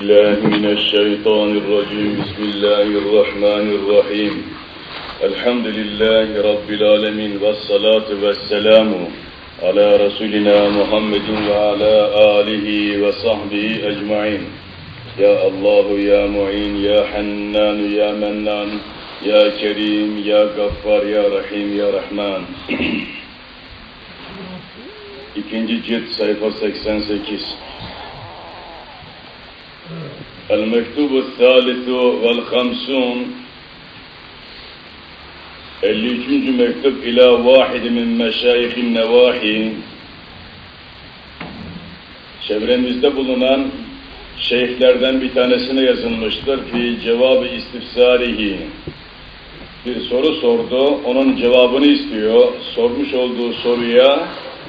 الله من الشيطان الرجيم بسم الله الرحمن الرحيم الحمد لله رب العالمين والصلاة والسلام على رسولنا محمد وعلى آله وصحبه أجمعين يا الله يا معين يا حنان يا منان يا كريم يا غفار يا رحيم يا رحمن İkinci cilt sayfa 88 المكتوب الثالث والخمسون 53. mektup ila vahid min meşayihin nevahi çevremizde bulunan şeyhlerden bir tanesine yazılmıştır fi cevabı istifsarihi bir soru sordu, onun cevabını istiyor. Sormuş olduğu soruya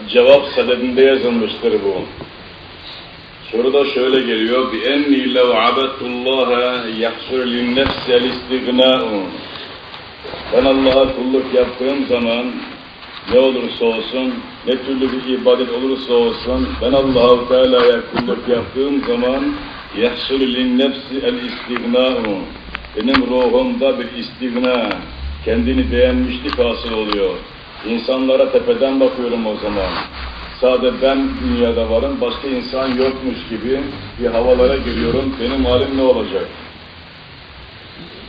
cevap sadedinde yazılmıştır bu. Soruda şöyle geliyor. Bi enni lev abetullaha yahsul lin nefsel istighna'u. Ben Allah'a kulluk yaptığım zaman ne olursa olsun, ne türlü bir ibadet olursa olsun, ben Allahu Teala'ya kulluk yaptığım zaman yahsul lin nefsi el istighna'u. Benim ruhumda bir istigna, kendini beğenmişlik hasıl oluyor. İnsanlara tepeden bakıyorum o zaman Sadece ben dünyada varım, başka insan yokmuş gibi bir havalara giriyorum. Benim halim ne olacak?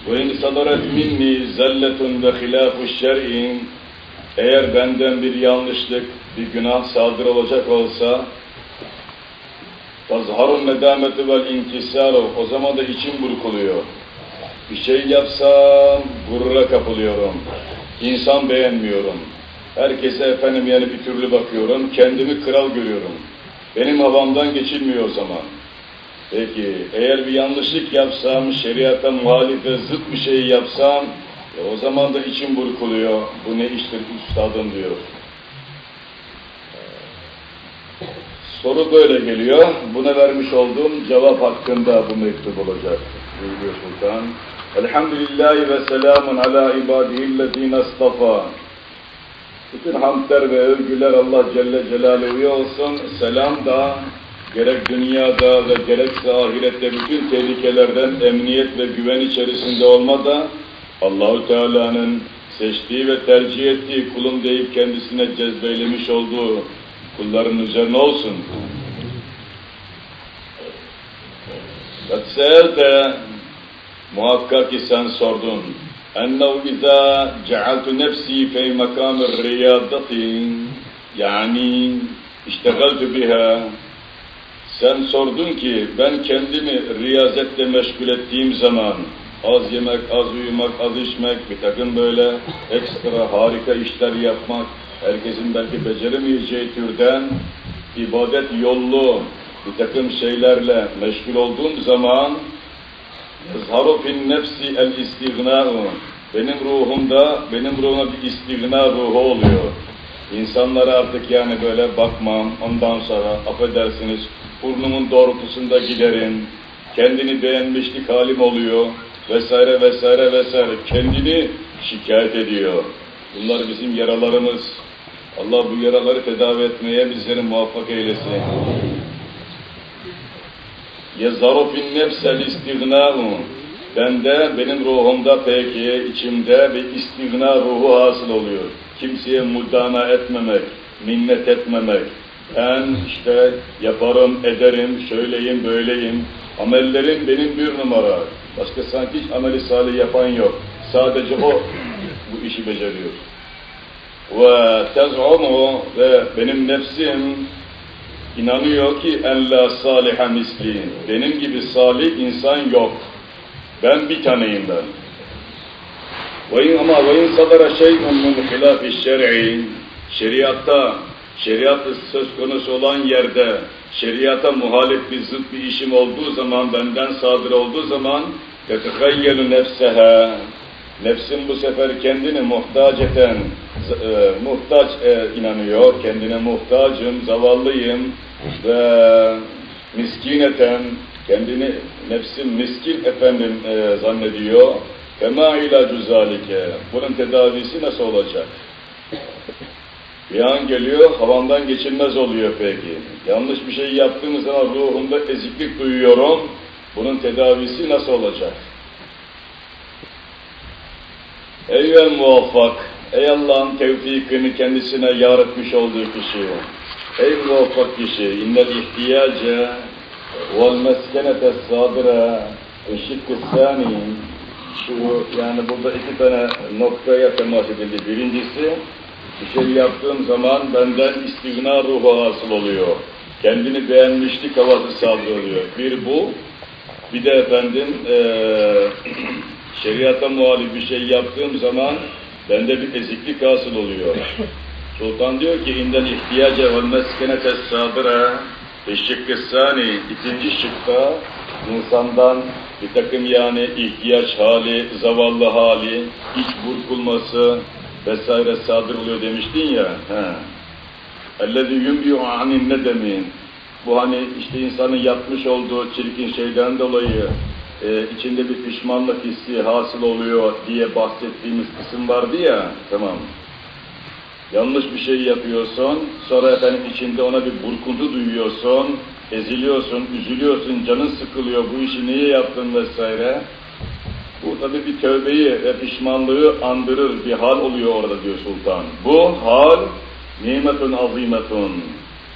وَاِنْ صَدَرَتْ مِنِّي زَلَّةٌ وَخِلَافُ الشَّرْعِ Eğer benden bir yanlışlık, bir günah sadır olacak olsa تَظْهَرُ النَّدَامَةِ وَالْاِنْكِسَارُ O zaman da içim burkuluyor. Bir şey yapsam gurura kapılıyorum. İnsan beğenmiyorum. Herkese efendim yani bir türlü bakıyorum. Kendimi kral görüyorum. Benim havamdan geçilmiyor o zaman. Peki eğer bir yanlışlık yapsam, şeriata muhalif ve zıt bir şey yapsam e, o zaman da içim burkuluyor. Bu ne iştir üstadım diyor. Soru böyle geliyor. Buna vermiş olduğum cevap hakkında bu mektup olacak. Buyuruyor Sultan. Elhamdülillahi ve selamun ala ibadihillezine istafa. Bütün hamdler ve övgüler Allah Celle Celaluhu'ya olsun. Selam da gerek dünyada ve gerekse ahirette bütün tehlikelerden emniyet ve güven içerisinde olma da Allahu Teala'nın seçtiği ve tercih ettiği kulum deyip kendisine cezbeylemiş olduğu kulların üzerine olsun. Katselde muhakkak ki sen sordun. Ennehu izâ cealtu nefsî fey makâmir riyâdatin yani iştegaltu biha sen sordun ki ben kendimi riyazetle meşgul ettiğim zaman az yemek, az uyumak, az içmek, bir takım böyle ekstra harika işler yapmak, herkesin belki beceremeyeceği türden ibadet yollu bir takım şeylerle meşgul olduğum zaman fin nefsi el istighna'u benim ruhumda, benim ruhuma bir istigna ruhu oluyor. İnsanlara artık yani böyle bakmam, ondan sonra affedersiniz burnumun doğrultusunda giderim, kendini beğenmişlik halim oluyor vesaire vesaire vesaire kendini şikayet ediyor. Bunlar bizim yaralarımız. Allah bu yaraları tedavi etmeye bizleri muvaffak eylesin. يَزَّرُ فِي النَّفْسَ الْاِسْتِغْنَاءُ Bende, benim ruhumda peki, içimde bir istigna ruhu hasıl oluyor. Kimseye mudana etmemek, minnet etmemek. Ben işte yaparım, ederim, şöyleyim, böyleyim. Amellerim benim bir numara. Başka sanki hiç ameli salih yapan yok. Sadece o bu işi beceriyor. Ve tez'umu ve benim nefsim inanıyor ki en la saliha misli. Benim gibi salih insan yok. Ben bir taneyim ben. Ve ama ve in sadara şey'un min hilafi şer'i şeriatta şeriat söz konusu olan yerde şeriata muhalif bir zıt bir işim olduğu zaman benden sadır olduğu zaman yetehayyelu nefseha nefsim bu sefer kendini muhtaç eden e, muhtaç e, inanıyor kendine muhtacım zavallıyım ve miskineten kendini nefsim miskin efendim e, zannediyor. Fema ilacü zalike. Bunun tedavisi nasıl olacak? Bir an geliyor, havandan geçilmez oluyor peki. Yanlış bir şey yaptığım zaman ruhumda eziklik duyuyorum. Bunun tedavisi nasıl olacak? Ey muvaffak, ey Allah'ın tevfikini kendisine yar etmiş olduğu kişi, ey muvaffak kişi, innel ihtiyace vel meskenete sabire eşik sani şu yani burada iki tane noktaya temas edildi. Birincisi, bir şey yaptığım zaman benden istigna ruhu hasıl oluyor. Kendini beğenmişlik havası saldırıyor. Bir bu, bir de efendim ee, şeriata muhalif bir şey yaptığım zaman bende bir eziklik hasıl oluyor. Sultan diyor ki inden ihtiyaca ve meskenete sabıra eşşıkkı sani ikinci şıkta insandan bir takım yani ihtiyaç hali, zavallı hali, iç burkulması vesaire sadır oluyor demiştin ya. He. اَلَّذِي يُنْبِيُ عَنِ النَّدَمِ Bu hani işte insanın yapmış olduğu çirkin şeyden dolayı e, içinde bir pişmanlık hissi hasıl oluyor diye bahsettiğimiz kısım vardı ya, tamam. Yanlış bir şey yapıyorsun, sonra efendim içinde ona bir burkuntu duyuyorsun, eziliyorsun, üzülüyorsun, canın sıkılıyor, bu işi niye yaptın vesaire. Bu tabi bir tövbeyi ve pişmanlığı andırır bir hal oluyor orada diyor sultan. Bu hal nimetun azimetun.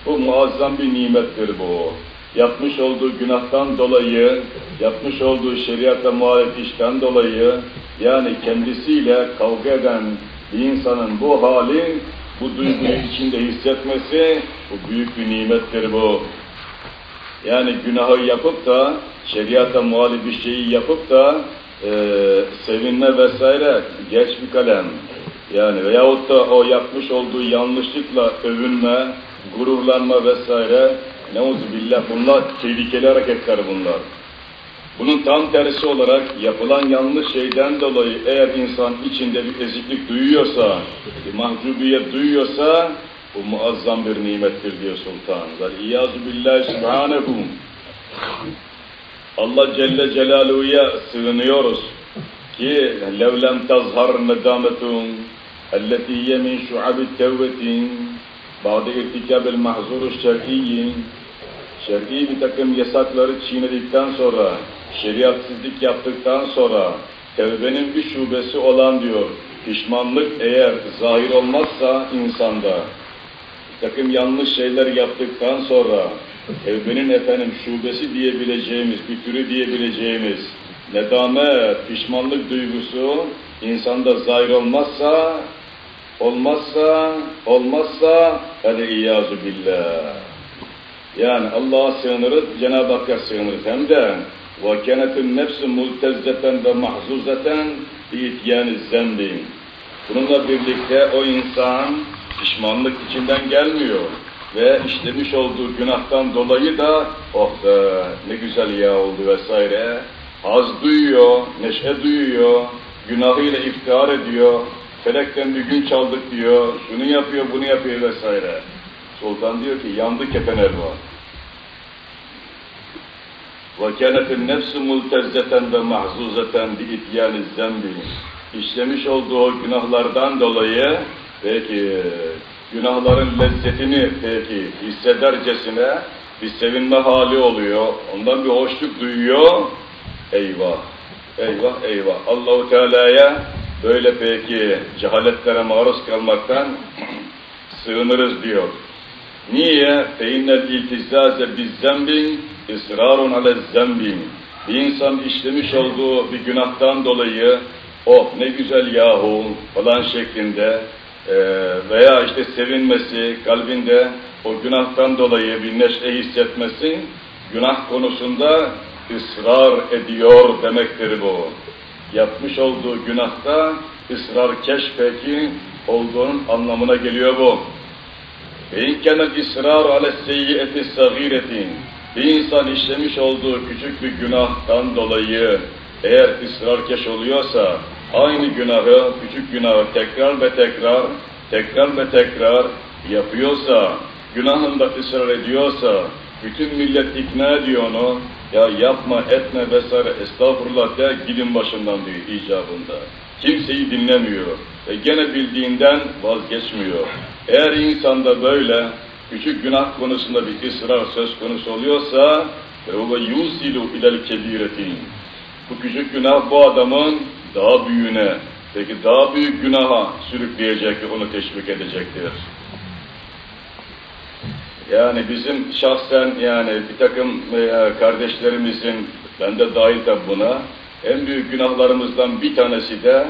Bu muazzam bir nimettir bu. Yapmış olduğu günahtan dolayı, yapmış olduğu şeriata muhalif işten dolayı, yani kendisiyle kavga eden bir insanın bu hali, bu duyguyu içinde hissetmesi, bu büyük bir nimettir bu. Yani günahı yapıp da, şeriata muhalif bir şeyi yapıp da, e, sevinme vesaire geç bir kalem. Yani veyahut da o yapmış olduğu yanlışlıkla övünme, gururlanma vesaire, neuzubillah bunlar tehlikeli hareketler bunlar. Bunun tam tersi olarak yapılan yanlış şeyden dolayı eğer insan içinde bir eziklik duyuyorsa, bir mahcubiyet duyuyorsa, bu muazzam bir nimettir diyor sultan. Ve iyazu billahi subhanehu. Allah Celle Celaluhu'ya sığınıyoruz ki levlem tazhar nedametun elletiye min şuabi tevbetin ba'de irtikabil mahzuru şer'iyyin şer'i bir takım yasakları çiğnedikten sonra, şeriatsizlik yaptıktan sonra, tevbenin bir şubesi olan diyor, pişmanlık eğer zahir olmazsa insanda, takım yanlış şeyler yaptıktan sonra, tevbenin efendim şubesi diyebileceğimiz, bir türü diyebileceğimiz, nedamet, pişmanlık duygusu insanda zahir olmazsa, olmazsa, olmazsa, hadi iyazu billah. Yani Allah'a sığınırız, Cenab-ı Hakk'a sığınırız. Hem de وَكَنَتُ النَّفْسُ مُلْتَزَّةً وَمَحْزُوزَةً بِيْتْيَانِ الزَّنْبِ Bununla birlikte o insan pişmanlık içinden gelmiyor ve işlemiş olduğu günahtan dolayı da oh be ne güzel ya oldu vesaire haz duyuyor, neşe duyuyor, günahıyla iftihar ediyor, felekten bir gün çaldık diyor, şunu yapıyor, bunu yapıyor vesaire. Sultan diyor ki yandı kefen elva. وَكَانَتِ النَّفْسُ مُلْتَزَّةً وَمَحْزُوزَةً بِاِتْيَانِ الزَّنْبِ İşlemiş olduğu günahlardan dolayı peki günahların lezzetini peki hissedercesine bir sevinme hali oluyor. Ondan bir hoşluk duyuyor. Eyvah, eyvah, eyvah. Allahu Teala'ya böyle peki cehaletlere maruz kalmaktan sığınırız diyor. Niye? فَاِنَّ الْاِلْتِزَّازَ بِالزَّنْبٍ اِسْرَارٌ عَلَى الزَّنْبٍ Bir insan işlemiş olduğu bir günahtan dolayı oh ne güzel yahu falan şeklinde e, veya işte sevinmesi, kalbinde o günahtan dolayı bir neşe hissetmesi günah konusunda ısrar ediyor demektir bu. Yapmış olduğu günahta ısrar keşfeki olduğunun anlamına geliyor bu. Ve inkânet ısrar ale seyyiyeti sagîretin. Bir insan işlemiş olduğu küçük bir günahtan dolayı eğer ısrarkeş oluyorsa, aynı günahı, küçük günahı tekrar ve tekrar, tekrar ve tekrar yapıyorsa, günahında ısrar ediyorsa, bütün millet ikna ediyor onu, ya yapma etme vesaire estağfurullah de gidin başından diyor icabında. Kimseyi dinlemiyor. Ve gene bildiğinden vazgeçmiyor. Eğer insanda böyle küçük günah konusunda bir ısrar söz konusu oluyorsa ve yusilu ilel kebiretin. Bu küçük günah bu adamın daha büyüğüne, peki daha büyük günaha sürükleyecek ve onu teşvik edecektir. Yani bizim şahsen yani bir takım e, kardeşlerimizin, ben de dahil tabi buna, en büyük günahlarımızdan bir tanesi de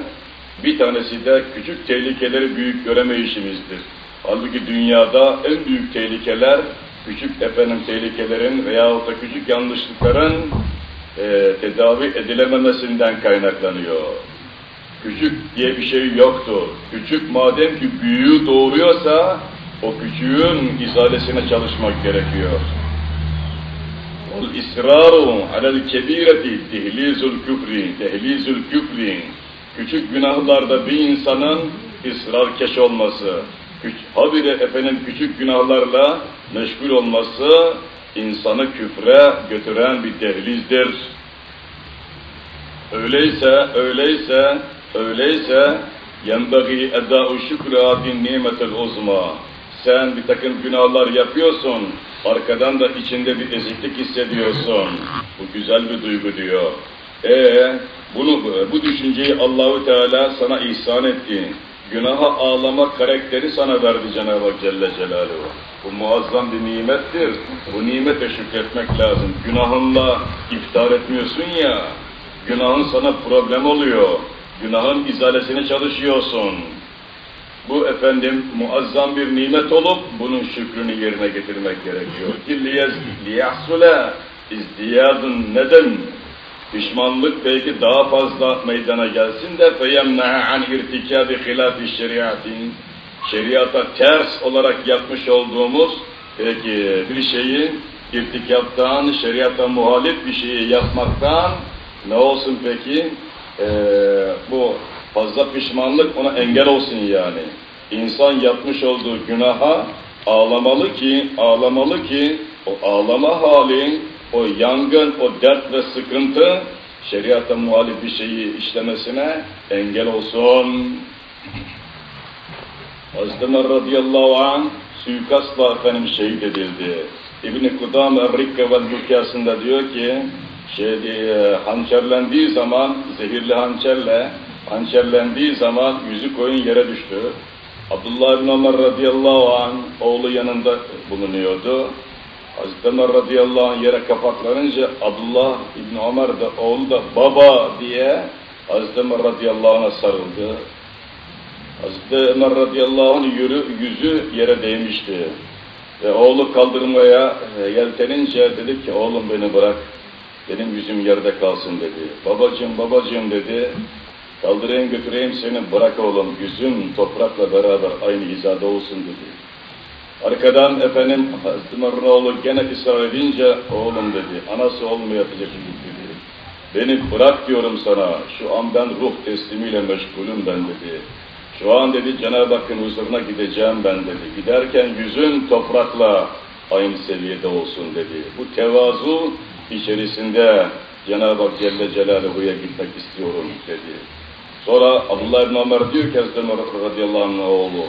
bir tanesi de küçük tehlikeleri büyük göremeyişimizdir. Halbuki dünyada en büyük tehlikeler küçük efendim tehlikelerin veyahut da küçük yanlışlıkların e, tedavi edilememesinden kaynaklanıyor. Küçük diye bir şey yoktur. Küçük madem ki büyüğü doğuruyorsa o küçüğün izalesine çalışmak gerekiyor. İsraru alel kebireti tehlizul küfri, tehlizul küfri. Küçük günahlarda bir insanın ısrarkeş olması, habire efendim küçük günahlarla meşgul olması insanı küfre götüren bir dehlizdir. Öyleyse, öyleyse, öyleyse yenbagi edâ-u şükrâ bin nimetel uzma. Sen bir takım günahlar yapıyorsun, arkadan da içinde bir eziklik hissediyorsun. Bu güzel bir duygu diyor. E bunu bu düşünceyi Allahu Teala sana ihsan etti. Günaha ağlama karakteri sana verdi Cenab-ı Hak Celle Celaluhu. Bu muazzam bir nimettir. Bu nimete şükretmek lazım. Günahınla iftar etmiyorsun ya, günahın sana problem oluyor. Günahın izalesine çalışıyorsun. Bu efendim muazzam bir nimet olup bunun şükrünü yerine getirmek gerekiyor. Ki liyahsule izdiyadun neden pişmanlık belki daha fazla meydana gelsin de feyemnaha an irtikabi hilafi şeriatin şeriata ters olarak yapmış olduğumuz peki bir şeyi irtikaptan, şeriata muhalif bir şeyi yapmaktan ne olsun peki? Ee, bu fazla pişmanlık ona engel olsun yani. İnsan yapmış olduğu günaha ağlamalı ki, ağlamalı ki o ağlama hali o yangın, o dert ve sıkıntı şeriata muhalif bir şeyi işlemesine engel olsun. Hazreti Ömer radıyallahu anh suikastla efendim şehit edildi. İbn-i Kudam Rikke vel Hükası'nda diyor ki şey, hançerlendiği zaman zehirli hançerle hançerlendiği zaman yüzü koyun yere düştü. Abdullah bin Ömer radıyallahu anh oğlu yanında bulunuyordu. Hazreti Ömer radıyallahu anh yere kapaklanınca Abdullah İbni Ömer de oğlu da baba diye Hazreti Ömer radıyallahu anh'a sarıldı. Hazreti Ömer radıyallahu anh yürü, yüzü yere değmişti. Ve oğlu kaldırmaya e, yeltenince dedi ki oğlum beni bırak, benim yüzüm yerde kalsın dedi. Babacığım babacığım dedi, kaldırayım götüreyim seni bırak oğlum, yüzüm toprakla beraber aynı hizada olsun dedi. Arkadan efendim Hazreti oğlu gene ısrar edince oğlum dedi, anası olmayacak dedi. Beni bırak diyorum sana, şu an ben ruh teslimiyle meşgulüm ben dedi. Şu an dedi Cenab-ı Hakk'ın huzuruna gideceğim ben dedi. Giderken yüzün toprakla aynı seviyede olsun dedi. Bu tevazu içerisinde Cenab-ı Hak Celle Celaluhu'ya gitmek istiyorum dedi. Sonra Abdullah İbn Ömer diyor ki Hazreti Ömer radıyallahu anh oğlu,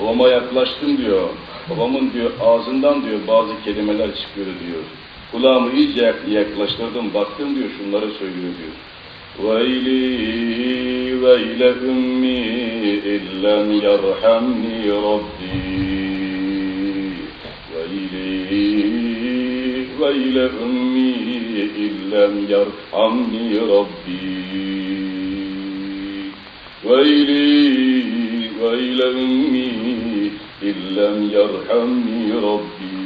babama yaklaştım diyor. Babamın diyor ağzından diyor bazı kelimeler çıkıyor diyor. Kulağımı iyice yaklaştırdım, baktım diyor şunları söylüyor diyor. ويلي ويل أمي إن لم يرحمني ربي ويلي ويل أمي إن لم يرحمني ربي ويلي ويل أمي إن لم يرحمني ربي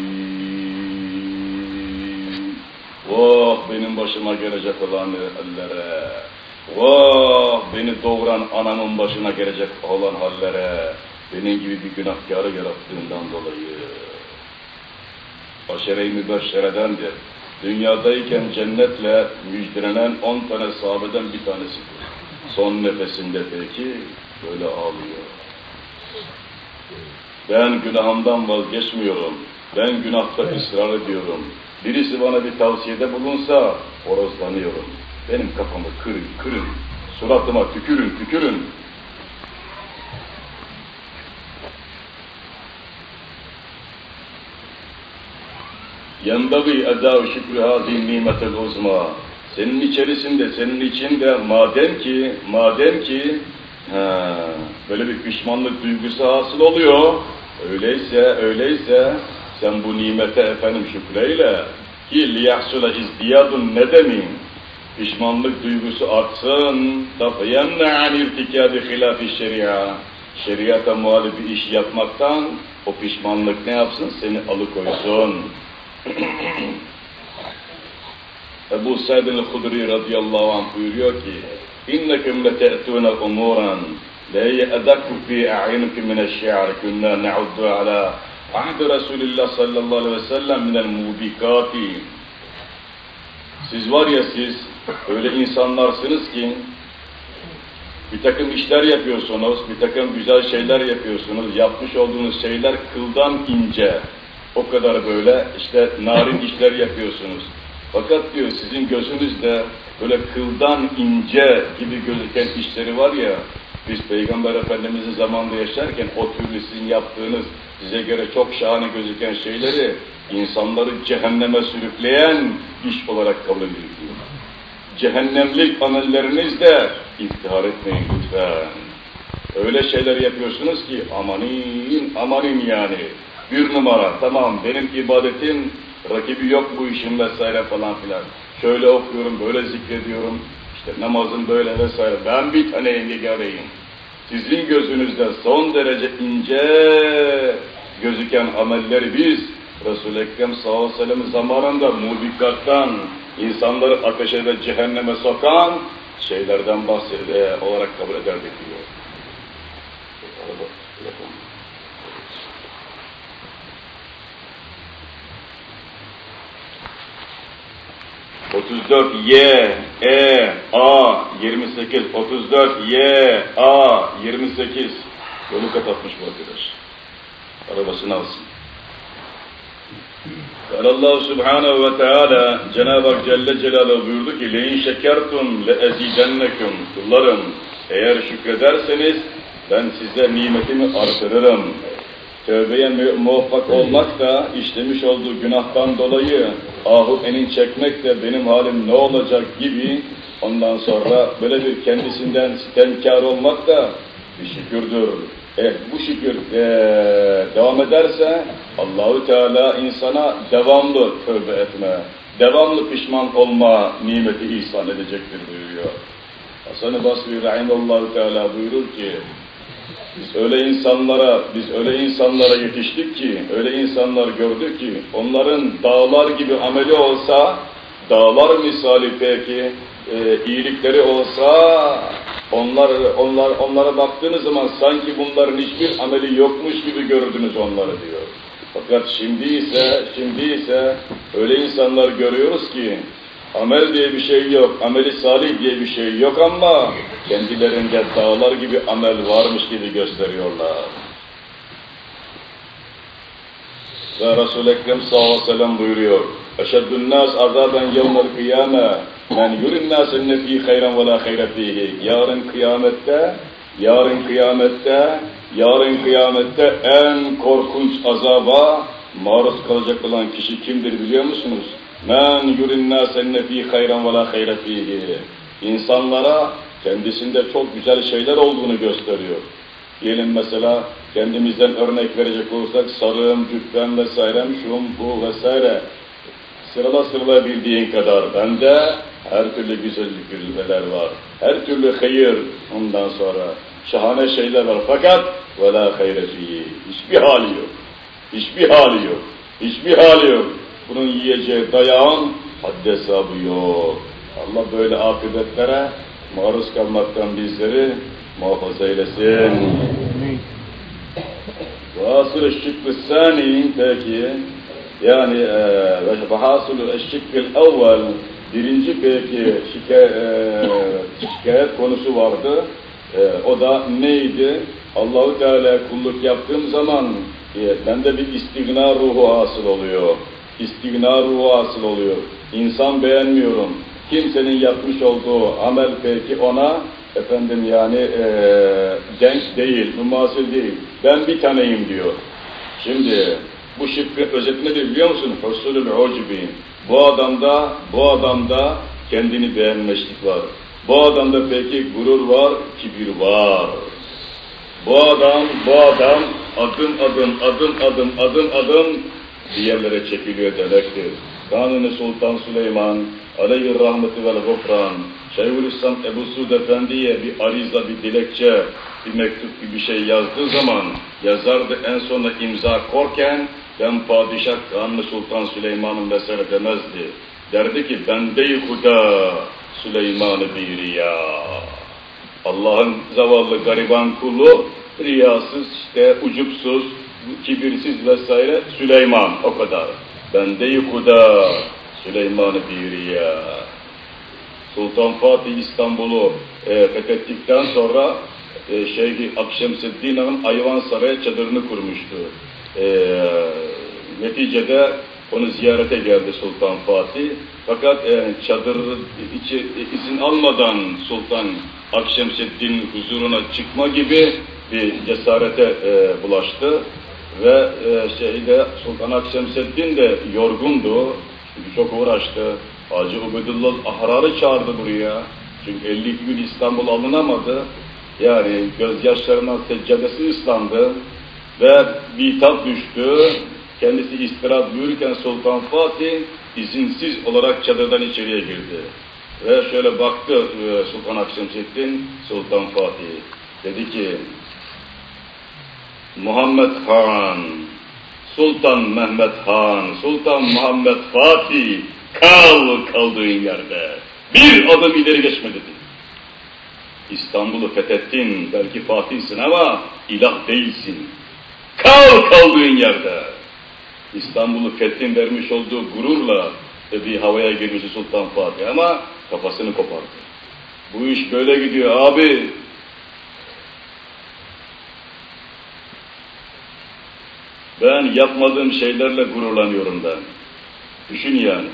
Vah benim başıma gelecek olan hallere, vah beni doğuran anamın başına gelecek olan hallere, benim gibi bir günahkarı yarattığından dolayı. Aşere-i mübeşşeredendir. Dünyadayken cennetle müjdelenen on tane sahabeden bir tanesidir. Son nefesinde peki böyle ağlıyor. Ben günahımdan vazgeçmiyorum. Ben günahta ısrar ediyorum. Birisi bana bir tavsiyede bulunsa horozlanıyorum. Benim kafamı kırın, kırın. Suratıma tükürün, tükürün. Yenbagî edâ şükrü hâzî nimetel uzma. Senin içerisinde, senin içinde madem ki, madem ki ha, böyle bir pişmanlık duygusu hasıl oluyor, öyleyse, öyleyse sen bu nimete efendim şükreyle ki liyahsula izdiyadun nedemin pişmanlık duygusu artsın tafiyenne an irtikabi hilafi şeria şeriata muhalif bir iş yapmaktan o pişmanlık ne yapsın? Seni alıkoysun. Ebu Sa'd el-Hudri radıyallahu anh buyuruyor ki İnnekum lete'tûne umuran la ye'edakku fî a'yunikum mineşşi'ar künnâ ne'uddu ala ahdi Resulillah sallallahu aleyhi ve sellem minel mubikati Siz var ya siz öyle insanlarsınız ki bir takım işler yapıyorsunuz, bir takım güzel şeyler yapıyorsunuz, yapmış olduğunuz şeyler kıldan ince, o kadar böyle işte narin işler yapıyorsunuz. Fakat diyor sizin gözünüzde böyle kıldan ince gibi gözüken işleri var ya, biz Peygamber Efendimiz'in zamanında yaşarken o türlü sizin yaptığınız size göre çok şahane gözüken şeyleri insanları cehenneme sürükleyen iş olarak kabul ediliyor. Cehennemlik amellerinizde iftihar etmeyin lütfen. Öyle şeyler yapıyorsunuz ki amanin, amanin yani. Bir numara, tamam benim ibadetim rakibi yok bu işin vesaire falan filan. Şöyle okuyorum, böyle zikrediyorum, işte namazım böyle vesaire. Ben bir tane engegareyim. Sizin gözünüzde son derece ince gözüken amelleri biz Resul-i Ekrem sallallahu aleyhi ve sellem zamanında mubikattan insanları ateşe ve cehenneme sokan şeylerden bahsed e, olarak kabul ederdik diyor. 34 Y E A 28 34 Y A 28 yolu kapatmış bu arkadaş. Arabasını alsın. Allah Subhanahu ve Teala Cenab-ı Hak Celle Celaluhu buyurdu ki leyin şekertum le ezidennekum kullarım eğer şükrederseniz ben size nimetimi artırırım. Tövbeye muvaffak olmak da işlemiş olduğu günahtan dolayı ahu enin çekmek de benim halim ne olacak gibi ondan sonra böyle bir kendisinden sitemkar olmak da bir şükürdür. Eh bu şükür ee, devam ederse Allahü Teala insana devamlı tövbe etme, devamlı pişman olma nimeti ihsan edecektir buyuruyor. Hasan-ı Basri Rahimallahu Teala buyurur ki öyle insanlara, biz öyle insanlara yetiştik ki, öyle insanlar gördük ki, onların dağlar gibi ameli olsa, dağlar misali peki, e, iyilikleri olsa, onlar, onlar, onlara baktığınız zaman sanki bunların hiçbir ameli yokmuş gibi gördünüz onları diyor. Fakat şimdi ise, şimdi ise öyle insanlar görüyoruz ki, Amel diye bir şey yok, ameli salih diye bir şey yok ama kendilerinde dağlar gibi amel varmış gibi gösteriyorlar. Ve Resul-i Ekrem sallallahu aleyhi ve sellem buyuruyor. Eşeddün nas azaben yevmel kıyame men yurin nasen nefi hayran ve la. Yarın kıyamette, yarın kıyamette, yarın kıyamette en korkunç azaba maruz kalacak olan kişi kimdir biliyor musunuz? Men yurin nasenne fi hayran ve la hayre fihi. İnsanlara kendisinde çok güzel şeyler olduğunu gösteriyor. Diyelim mesela kendimizden örnek verecek olursak sarığım, cübbem vesairem, şum, bu vesaire. Sırala sırala bildiğin kadar bende her türlü güzellik güzellikler var. Her türlü hayır ondan sonra şahane şeyler var. Fakat la hayre fihi. Hiçbir hali yok. Hiçbir hali yok. Hiçbir hali yok. Bunun yiyeceği dayağın haddi hesabı yok. Allah böyle akıbetlere maruz kalmaktan bizleri muhafaza eylesin. Vasıl şıkkı sani peki yani ve hasılı eşşikkil evvel birinci peki şikayet, e, şikayet konusu vardı. E, o da neydi? Allahu Teala kulluk yaptığım zaman e, bende bir istigna ruhu hasıl oluyor istigna ruhu hasıl oluyor. İnsan beğenmiyorum. kimsenin yapmış olduğu amel peki ona efendim yani e, denk değil, mümasil değil. Ben bir taneyim diyor. Şimdi bu şıkkın özeti nedir biliyor musun? Husulül ucbi. Bu adamda, bu adamda kendini beğenmişlik var. Bu adamda peki gurur var, kibir var. Bu adam, bu adam adım adım, adım adım, adım adım bir yerlere çekiliyor demektir. Kanuni Sultan Süleyman aleyhi rahmeti vel gufran Şeyhülislam Ebu Suud Efendi'ye bir ariza, bir dilekçe, bir mektup gibi bir şey yazdığı zaman yazardı en sonunda imza korken ben padişah Kanuni Sultan Süleyman'ın vesaire demezdi. Derdi ki bende-i huda Süleyman-ı Biriya. Allah'ın zavallı gariban kulu riyasız, işte ucupsuz, kibirsiz vesaire Süleyman o kadar. Bende-i huda Süleyman-ı Biriya. Sultan Fatih İstanbul'u e, fethettikten sonra e, Şeyh Akşemseddin Ağa'nın Ayvansaray'a çadırını kurmuştu. E, neticede onu ziyarete geldi Sultan Fatih. Fakat e, çadır içi, izin almadan Sultan Akşemseddin huzuruna çıkma gibi bir cesarete e, bulaştı. Ve e, şeyde Sultan Akşemseddin de yorgundu. Çünkü çok uğraştı. Hacı Ubedullah Ahrar'ı çağırdı buraya. Çünkü 52 gün İstanbul alınamadı. Yani gözyaşlarından seccadesi ıslandı. Ve bitap düştü. Kendisi istirahat buyururken Sultan Fatih izinsiz olarak çadırdan içeriye girdi. Ve şöyle baktı e, Sultan Akşemseddin, Sultan Fatih. Dedi ki, Muhammed Han, Sultan Mehmet Han, Sultan Muhammed Fatih, kal kaldığın yerde. Bir adım ileri geçme dedi. İstanbul'u fethettin, belki Fatih'sin ama ilah değilsin. Kal kaldığın yerde. İstanbul'u fethin vermiş olduğu gururla bir havaya girmişti Sultan Fatih ama kafasını kopardı. Bu iş böyle gidiyor abi. Ben yapmadığım şeylerle gururlanıyorum ben. Düşün yani.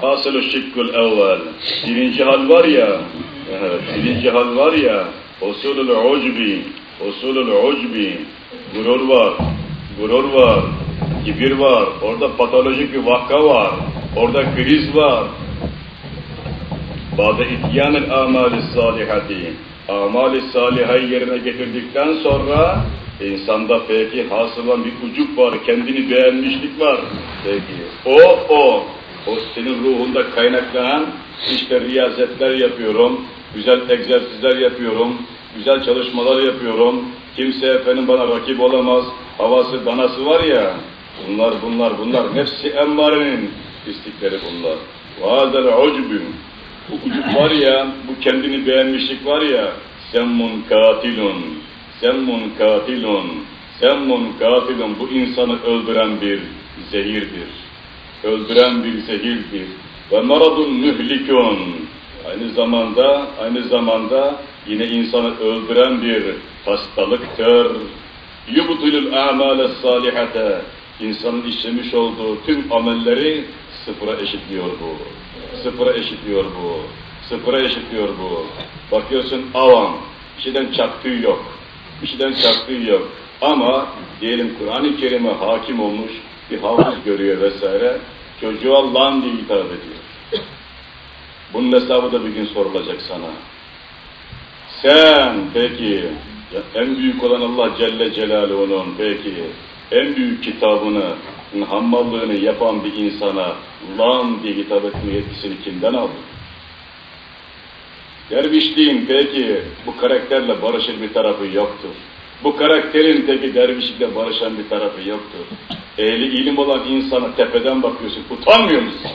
Hasılı şıkkul evvel. Birinci hal var ya, evet, birinci hal var ya, usulül ucbi, usulül ucbi, gurur var, gurur var, kibir var, orada patolojik bir vaka var, orada kriz var. Ba'de ityanil amali salihati, amali salihayı yerine getirdikten sonra insanda peki hasılan bir ucup var, kendini beğenmişlik var. Peki o o, o senin ruhunda kaynaklanan işte riyazetler yapıyorum, güzel egzersizler yapıyorum, güzel çalışmalar yapıyorum, kimse efendim bana rakip olamaz, havası danası var ya, bunlar bunlar bunlar, nefsi emmarenin istikleri bunlar. وَهَذَا الْعُجْبُ Bu ucub var ya, bu kendini beğenmişlik var ya, semmun katilun, semmun katilun, semmun katilun, bu insanı öldüren bir zehirdir. Öldüren bir zehirdir. Ve maradun mühlikun, aynı zamanda, aynı zamanda yine insanı öldüren bir hastalıktır. Yubdilul a'male salihate, insanın işlemiş olduğu tüm amelleri sıfıra eşitliyor bu. Sıfıra eşitliyor bu. Sıfıra eşitliyor bu. Bakıyorsun avam, bir şeyden çaktığı yok. Bir şeyden çaktığı yok. Ama diyelim Kur'an-ı Kerim'e hakim olmuş bir hafız görüyor vesaire. Çocuğa lan diye hitap ediyor. Bunun hesabı da bir gün sorulacak sana. Sen peki, en büyük olan Allah Celle Celaluhu'nun peki, en büyük kitabını, hammallığını yapan bir insana lan diye hitap etme yetkisini kimden aldın? Dervişliğin peki bu karakterle barışır bir tarafı yoktur. Bu karakterin peki dervişlikle barışan bir tarafı yoktur. Ehli ilim olan insana tepeden bakıyorsun, utanmıyor musun?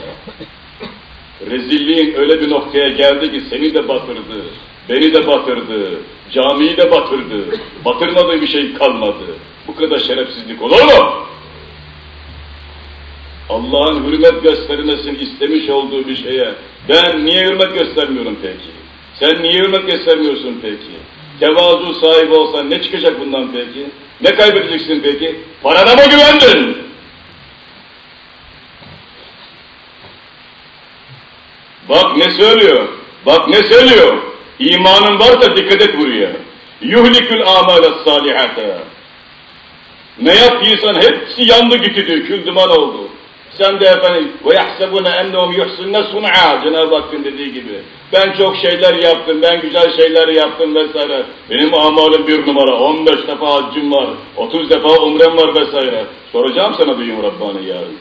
Rezilliğin öyle bir noktaya geldi ki seni de batırdı, beni de batırdı, camiyi de batırdı, batırmadığı bir şey kalmadı. Bu kadar şerefsizlik olur mu? Allah'ın hürmet göstermesini istemiş olduğu bir şeye ben niye hürmet göstermiyorum peki? Sen niye hürmet göstermiyorsun peki? Tevazu sahibi olsan ne çıkacak bundan peki? Ne kaybedeceksin peki? Parana mı güvendin? Bak ne söylüyor? Bak ne söylüyor? İmanın varsa dikkat et buraya. Yuhlikül amale salihate. Ne yaptıysan hepsi yandı gitti kül oldu. Sen de efendim yahsebune ennehum yuhsinne sun'a Cenab-ı Hakk'ın dediği gibi. Ben çok şeyler yaptım, ben güzel şeyler yaptım vesaire. Benim amalım bir numara, 15 defa haccım var, 30 defa umrem var vesaire. Soracağım sana büyüğüm Rabbani yarın.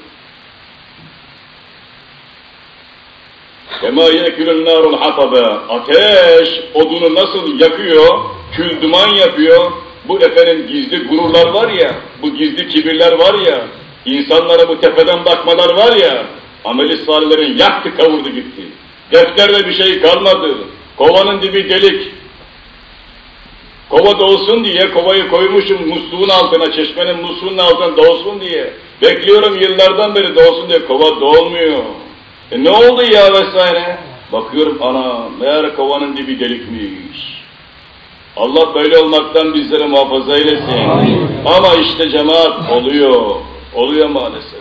Kema yekülün narul hatabe. Ateş odunu nasıl yakıyor, kül duman yapıyor. Bu efendim gizli gururlar var ya, bu gizli kibirler var ya, insanlara bu tepeden bakmalar var ya, ameli salihlerin yaktı kavurdu gitti. Defterde bir şey kalmadı. Kovanın dibi delik. Kova dolsun diye kovayı koymuşum musluğun altına, çeşmenin musluğunun altına dolsun diye. Bekliyorum yıllardan beri dolsun diye kova dolmuyor. E ne oldu ya vesaire? Bakıyorum ana meğer kovanın dibi delikmiş. Allah böyle olmaktan bizleri muhafaza eylesin. Ama işte cemaat oluyor. Oluyor maalesef.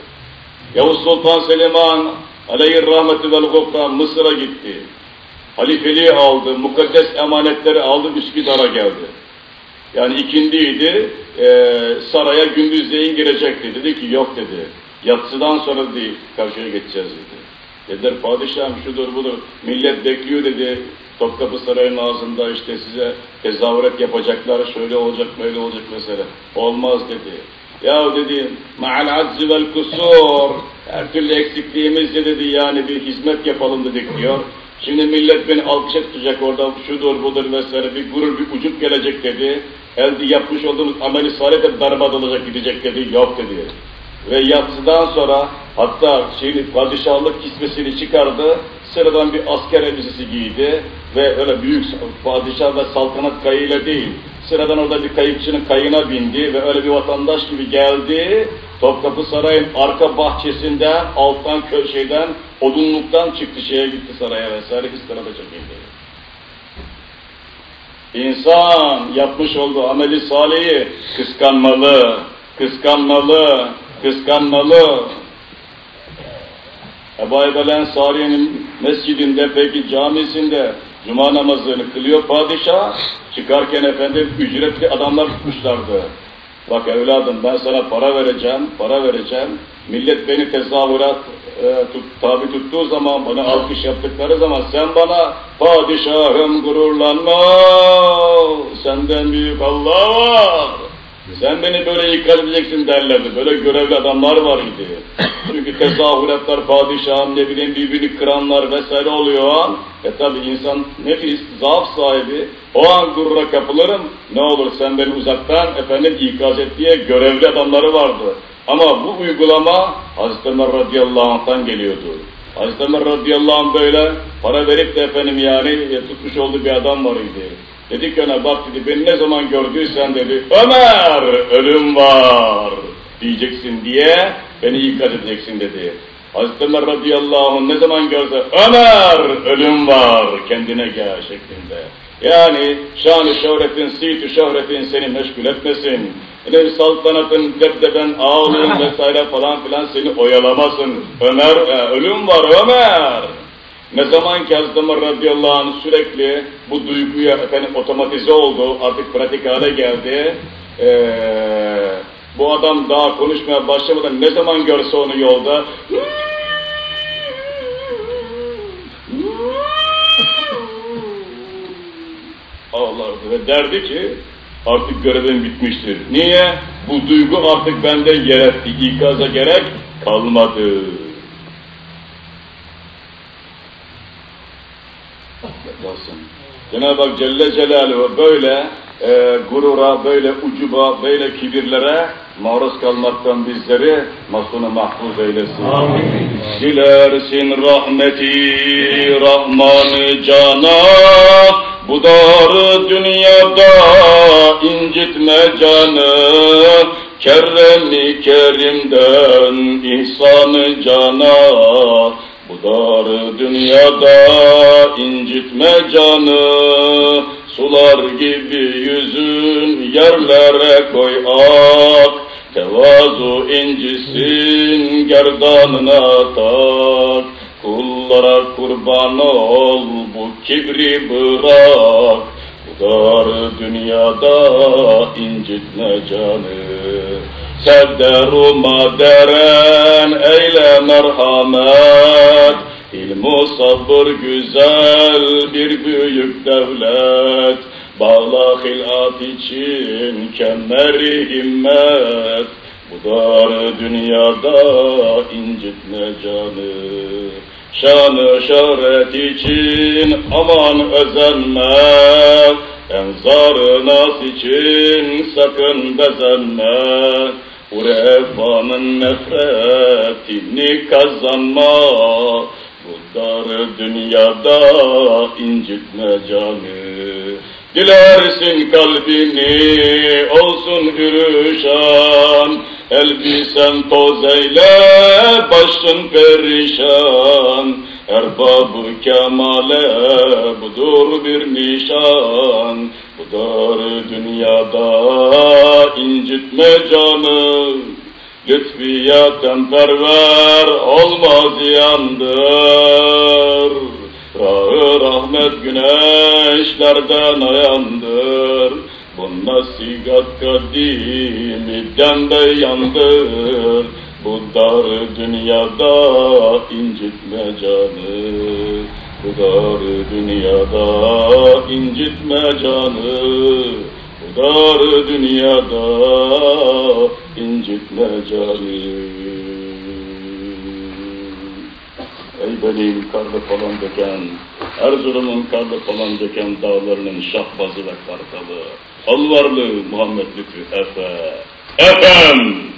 Yavuz Sultan Süleyman aleyhir rahmeti vel gufran Mısır'a gitti. Halifeliği aldı, mukaddes emanetleri aldı, Üsküdar'a geldi. Yani ikindiydi, e, saraya gündüzleyin girecekti. Dedi ki yok dedi, yatsıdan sonra değil, karşıya geçeceğiz dedi. Dediler padişahım şudur budur, millet bekliyor dedi, Topkapı Sarayı'nın ağzında işte size tezahürat yapacaklar, şöyle olacak, böyle olacak mesela. Olmaz dedi. Ya dedi, ma'al aczi vel kusur, her türlü eksikliğimizle dedi yani bir hizmet yapalım dedik diyor. Şimdi millet beni alkışa tutacak orada, şudur budur vesaire, bir gurur, bir ucup gelecek dedi. Elde yapmış olduğumuz ameli salih de berbat olacak gidecek dedi, yok dedi. Ve yatsıdan sonra hatta şeyini, padişahlık kisvesini çıkardı, sıradan bir asker elbisesi giydi ve öyle büyük padişah ve saltanat kayığıyla değil, sıradan orada bir kayıkçının kayığına bindi ve öyle bir vatandaş gibi geldi, Topkapı Sarayı'nın arka bahçesinden, alttan köşeden, odunluktan çıktı şeye gitti saraya vesaire, İstinada çekildi. İnsan yapmış olduğu ameli salihi kıskanmalı, kıskanmalı, kıskanmalı. Ebu Ayyub Ensari'nin mescidinde peki camisinde cuma namazını kılıyor padişah. Çıkarken efendim ücretli adamlar tutmuşlardı. Bak evladım ben sana para vereceğim, para vereceğim. Millet beni tezahürat e, tut, tabi tuttuğu zaman, bana alkış yaptıkları zaman sen bana padişahım gururlanma, senden büyük Allah var. Sen beni böyle ikaz edeceksin derlerdi. Böyle görevli adamlar var idi. Çünkü tezahüratlar, padişahım, ne bileyim birbirini kıranlar vesaire oluyor. E tabi insan nefis, zaaf sahibi. O an gurura kapılırım. Ne olur sen beni uzaktan efendim ikaz et diye görevli adamları vardı. Ama bu uygulama Hazreti Ömer radıyallahu anh'tan geliyordu. Hazreti Ömer radıyallahu anh böyle para verip de efendim yani tutmuş olduğu bir adam var idi. Dedi ki ona bak dedi beni ne zaman gördüysen dedi Ömer ölüm var diyeceksin diye beni ikaz edeceksin dedi. Hazreti Ömer radıyallahu anh ne zaman görse Ömer ölüm var kendine gel şeklinde. Yani şanı şöhretin, situ şöhretin seni meşgul etmesin. Benim saltanatın, debdeben, ağlığın vesaire falan filan seni oyalamasın. Ömer, e, ölüm var Ömer. Ne zaman ki Hazreti Ömer radıyallahu anh sürekli bu duyguya efendim otomatize oldu, artık pratik hale geldi. Ee, bu adam daha konuşmaya başlamadan ne zaman görse onu yolda ağlardı ve derdi ki artık görevim bitmiştir. Niye? Bu duygu artık bende yer etti, ikaza gerek kalmadı. Yapmasın. Cenab-ı Hak Celle Celaluhu böyle e, gurura, böyle ucuba, böyle kibirlere maruz kalmaktan bizleri masunu mahfuz eylesin. Amin. Dilersin rahmeti Rahman cana, bu dar dünyada incitme canı, kerremi kerimden ihsanı cana, bu dar dünyada incitme canı, sular gibi yüzün yerlere koy ak, tevazu incisin gerdanına tak. Kullara kurban ol bu kibri bırak. Bu dar dünyada incitme canı Sevderu maderen eyle merhamet İlmu sabır güzel bir büyük devlet. Bağla hilat için kemeri himmet. Bu dar dünyada incitme canı. Şanı şöhret için aman özenme. Enzar nas için sakın bezenme. Urefanın nefretini kazanma Bu dar dünyada incitme canı. Dilersin kalbini olsun hürüşan Elbisen toz eyle başın perişan. Erbab-ı kemale budur bir nişan. Bu dünyada incitme canı Lütfiyaten perver olmaz yandır. Rağı rahmet güneşlerden ayandır Bu nasihat kadimiden beyandır Bu dar dünyada incitme canı. Bu dar dünyada incitme canı dar dünyada incitme canı Ey benim karlı falan döken, Erzurum'un karlı falan döken dağlarının şahbazı ve kartalı, Alvarlı Muhammed Lütfü Efe, Efem!